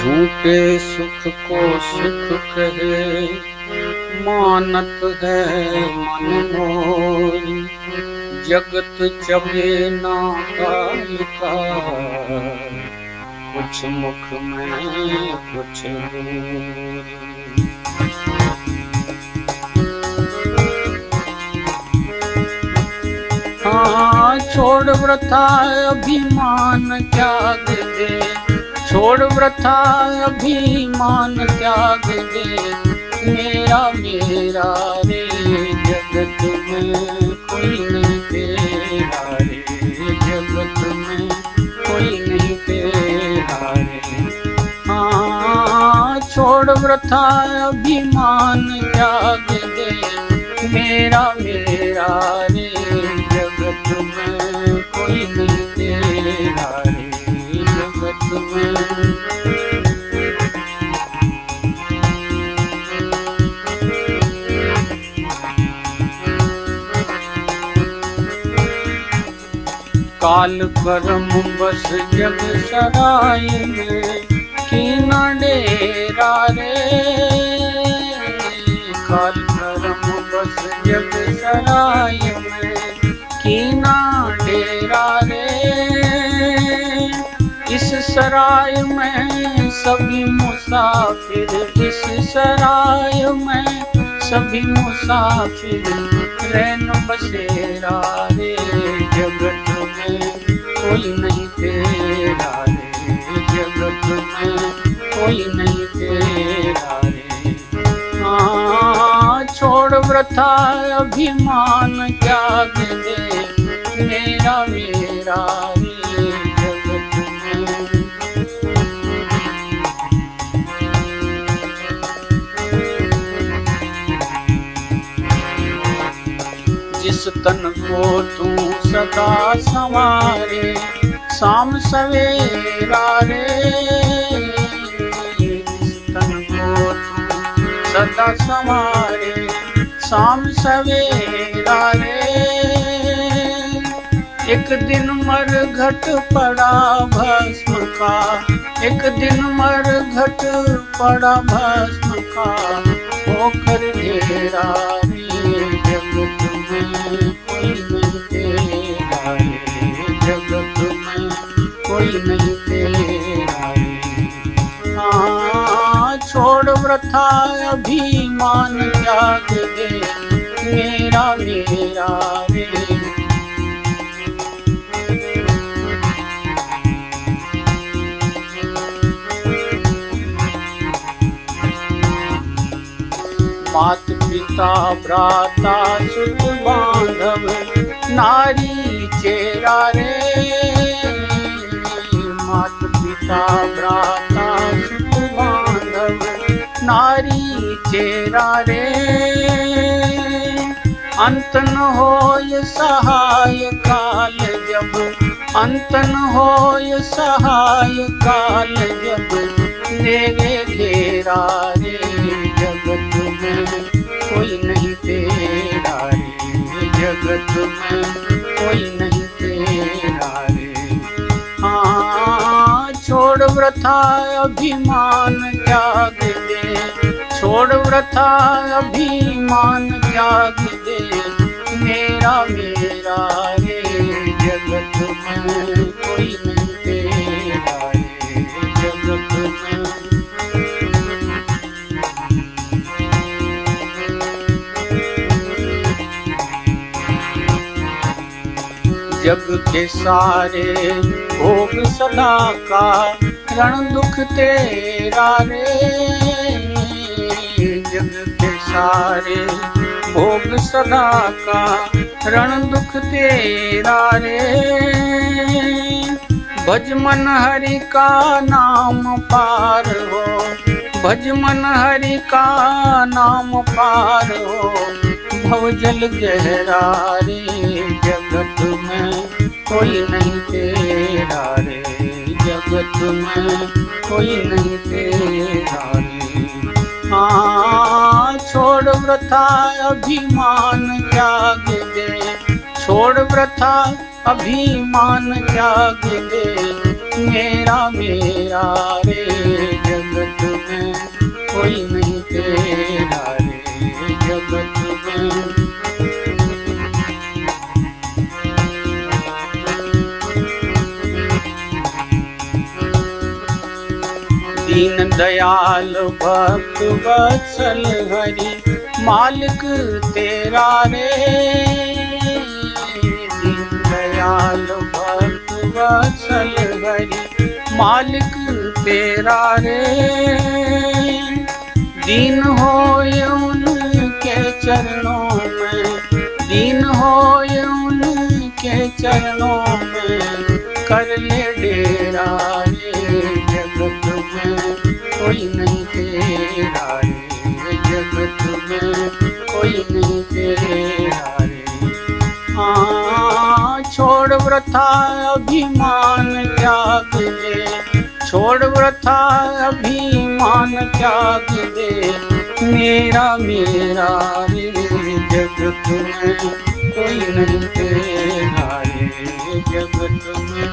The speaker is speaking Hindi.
झूठे सुख को सुख कहे। मानत है मन मोर जगत चबे ना का। कुछ मुख में कुछ हाँ छोड़ व्रथा अभिमान त्याग दे। छोड़ व्रथा अभिमान त्याग दे। मेरा मेरा रे जगत में कोई नहीं तेरा रे। जगत में कोई नहीं तेरा रे। हाँ छोड़ व्रथा अभिमान त्याग दे। मेरा मेरा रे जगत में कोई नहीं तेरा जगत में काल कर्म बस जग सराय में की न डेरा रे काल कर्म बस जग सराय में सराय में सभी मुसाफिर इस सराय में सभी मुसाफिर रैन बसेरा रे जगत में कोई नहीं तेरा रे जगत में कोई नहीं तेरा रे। हाँ छोड़ व्रथा अभिमान त्याग दे, मेरा मेरा तन को तू सदा संवारे, शाम सवेरा रे। तन को तू सदा संवारे, शाम सवेरा रे। एक दिन मर घट पड़ा भस्म का, एक दिन मर घट पड़ा भस्म का, होकर घेरा। छोड़ व्रथा अभिमान त्याग दे। मेरा मेरा रे। मात पिता भ्राता, सुत बांधव, नारी चेरा रे। मात पिता भ्राता चेरा रे। अंत न होय सहाय काल जब। अंत न होय सहाय काल जब। देवे घेरा रे जगत में कोई नहीं तेरा रे जगत में व्रथा अभिमान त्याग दे। छोड़ व्रथा अभिमान त्याग दे। मेरा मेरा रे, जगत में कोई नहीं तेरा रे, जगत में। जग के सारे भोग सदा का रण दुख तेरा रे जग के सारे भोग सदा का रण दुख तेरा रे। भज मन हरि का नाम पार हो, भज मन हरि का नाम पार हो। भव जल गहरा रे जगत में कोई नहीं तेरा रे। जगत में कोई नहीं तेरा रे। हाँ छोड़ व्रथा अभिमान त्याग दे। छोड़ व्रथा अभिमान त्याग दे। मेरा मेरा रे, जगत में कोई नहीं तेरा रे। जगत में दयाल भक्त वत्सल हरि, मालिक तेरा रे। दयाल भक्त वत्सल हरि, मालिक तेरा रे। दीन हो उनके चरणों में, दीन हो उनके चरणों तेरा रे जगत में कोई नहीं तेरा रे हाँ छोड़ व्रथा अभिमान त्याग दे छोड़ व्रथा अभिमान त्याग दे मेरा मेरा रे जगत में कोई नहीं तेरा रे जगत में